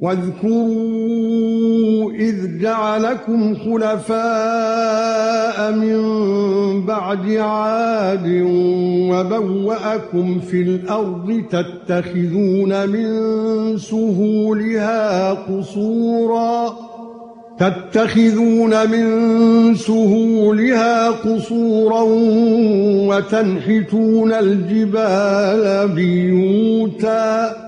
واذكروا إذ جعلكم خلفاء من بعد عاد وبوأكم في الأرض تتخذون من سهولها قصورا تتخذون من سهولها قصورا وتنحتون الجبال بيوتا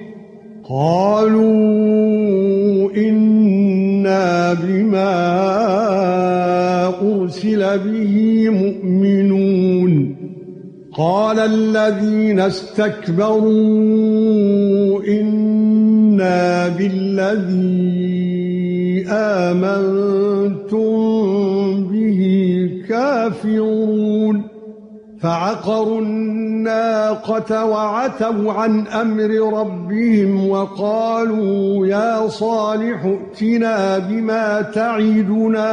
قالوا إنا بما أرسل به مؤمنون. قال الذين استكبروا إنا بالذي آمنتم به كافرون. فعقروا الناقة وعتوا عن أمر ربهم وقالوا يا صالح ائتنا بما تعدنا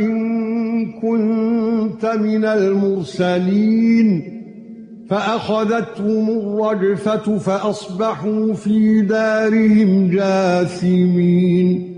إن كنت من المرسلين فأخذتهم الرجفة فأصبحوا في دارهم جاثمين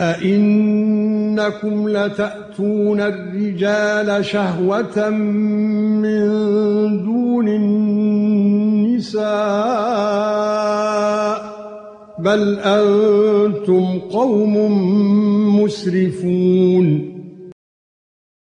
أئنكم لتأتون الرجال شهوة من دون النساء بل أنتم قوم مسرفون